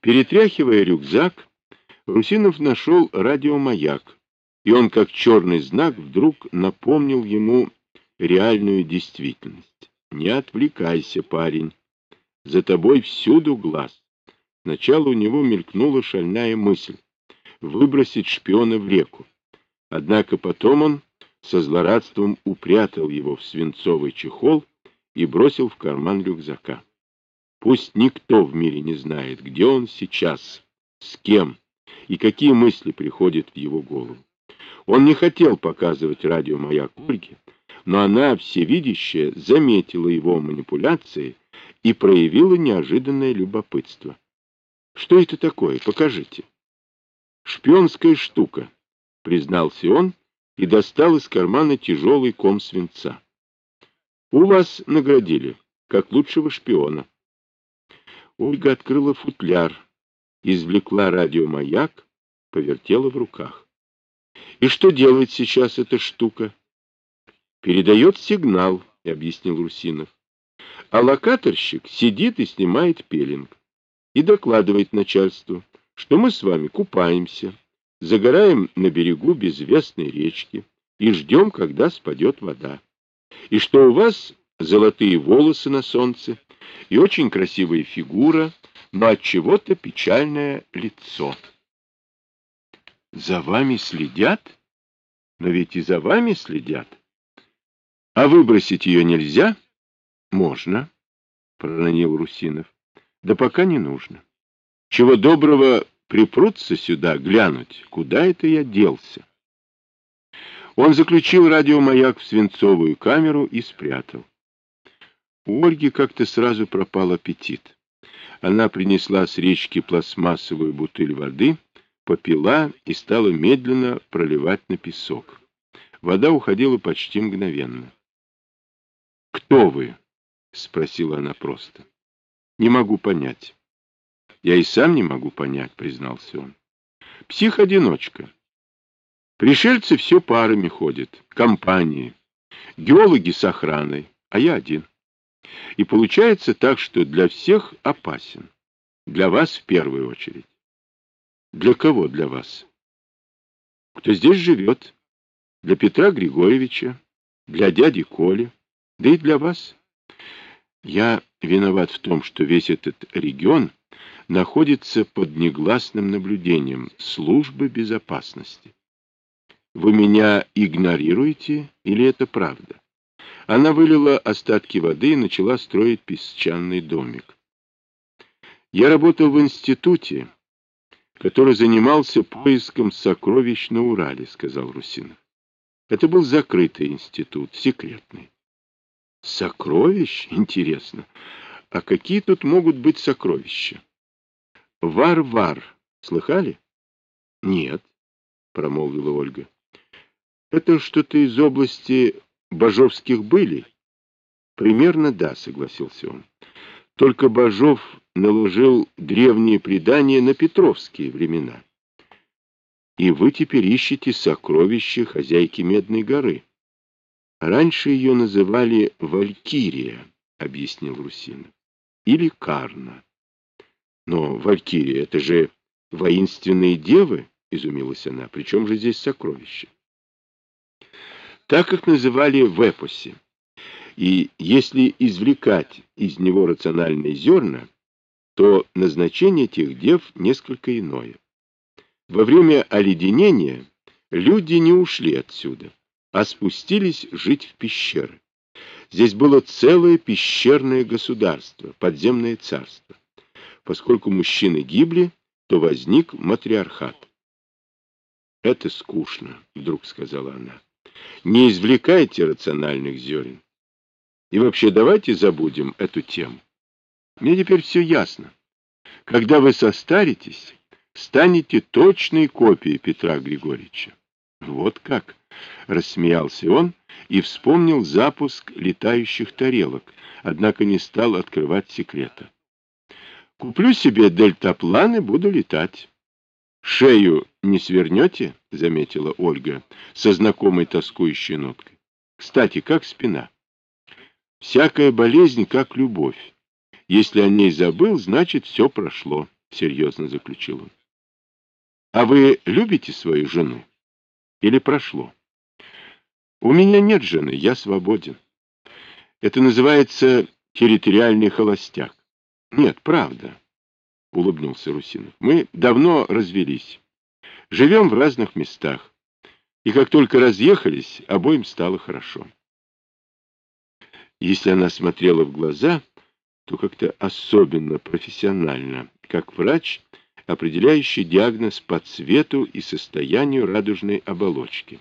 Перетряхивая рюкзак, Русинов нашел радиомаяк, и он, как черный знак, вдруг напомнил ему реальную действительность. «Не отвлекайся, парень, за тобой всюду глаз». Сначала у него мелькнула шальная мысль — выбросить шпиона в реку. Однако потом он со злорадством упрятал его в свинцовый чехол и бросил в карман рюкзака. Пусть никто в мире не знает, где он сейчас, с кем и какие мысли приходят в его голову. Он не хотел показывать радиомаяк Ольге, но она, всевидящая, заметила его манипуляции и проявила неожиданное любопытство. «Что это такое? Покажите». «Шпионская штука», — признался он и достал из кармана тяжелый ком свинца. «У вас наградили, как лучшего шпиона». Ольга открыла футляр, извлекла радиомаяк, повертела в руках. И что делает сейчас эта штука? Передает сигнал, объяснил Русинов. А локаторщик сидит и снимает пеленг. И докладывает начальству, что мы с вами купаемся, загораем на берегу безвестной речки и ждем, когда спадет вода. И что у вас золотые волосы на солнце, и очень красивая фигура, но от чего-то печальное лицо. За вами следят? Но ведь и за вами следят. А выбросить ее нельзя? Можно, проронил Русинов. Да пока не нужно. Чего доброго припрутся сюда глянуть, куда это я делся. Он заключил радиомаяк в свинцовую камеру и спрятал. У Ольги как-то сразу пропал аппетит. Она принесла с речки пластмассовую бутыль воды, попила и стала медленно проливать на песок. Вода уходила почти мгновенно. «Кто вы?» — спросила она просто. «Не могу понять». «Я и сам не могу понять», — признался он. «Псих-одиночка. Пришельцы все парами ходят, компании, геологи с охраной, а я один». И получается так, что для всех опасен. Для вас в первую очередь. Для кого для вас? Кто здесь живет? Для Петра Григорьевича, для дяди Коли, да и для вас. Я виноват в том, что весь этот регион находится под негласным наблюдением службы безопасности. Вы меня игнорируете или это правда? Она вылила остатки воды и начала строить песчаный домик. Я работал в институте, который занимался поиском сокровищ на Урале, сказал Русинов. Это был закрытый институт, секретный. Сокровищ? Интересно. А какие тут могут быть сокровища? Вар-вар. Слыхали? Нет, промолвила Ольга. Это что-то из области Бажовских были? Примерно да, согласился он. Только Бажов наложил древние предания на петровские времена. И вы теперь ищете сокровища хозяйки Медной горы. Раньше ее называли Валькирия, объяснил Русин, или Карна. Но Валькирия — это же воинственные девы, изумилась она. Причем же здесь сокровища? Так их называли в эпосе. И если извлекать из него рациональные зерна, то назначение этих дев несколько иное. Во время оледенения люди не ушли отсюда, а спустились жить в пещеры. Здесь было целое пещерное государство, подземное царство. Поскольку мужчины гибли, то возник матриархат. «Это скучно», — вдруг сказала она не извлекайте рациональных зерен. И вообще давайте забудем эту тему. Мне теперь все ясно. Когда вы состаритесь, станете точной копией Петра Григорьевича. Вот как, рассмеялся он и вспомнил запуск летающих тарелок, однако не стал открывать секрета. Куплю себе дельтаплан и буду летать. Шею не свернете? — заметила Ольга со знакомой тоскующей ноткой. — Кстати, как спина? — Всякая болезнь, как любовь. Если о ней забыл, значит, все прошло. — серьезно заключил он. А вы любите свою жену? Или прошло? У меня нет жены, я свободен. Это называется территориальный холостяк. Нет, правда, — улыбнулся Русинов. Мы давно развелись. Живем в разных местах. И как только разъехались, обоим стало хорошо. Если она смотрела в глаза, то как-то особенно профессионально, как врач, определяющий диагноз по цвету и состоянию радужной оболочки.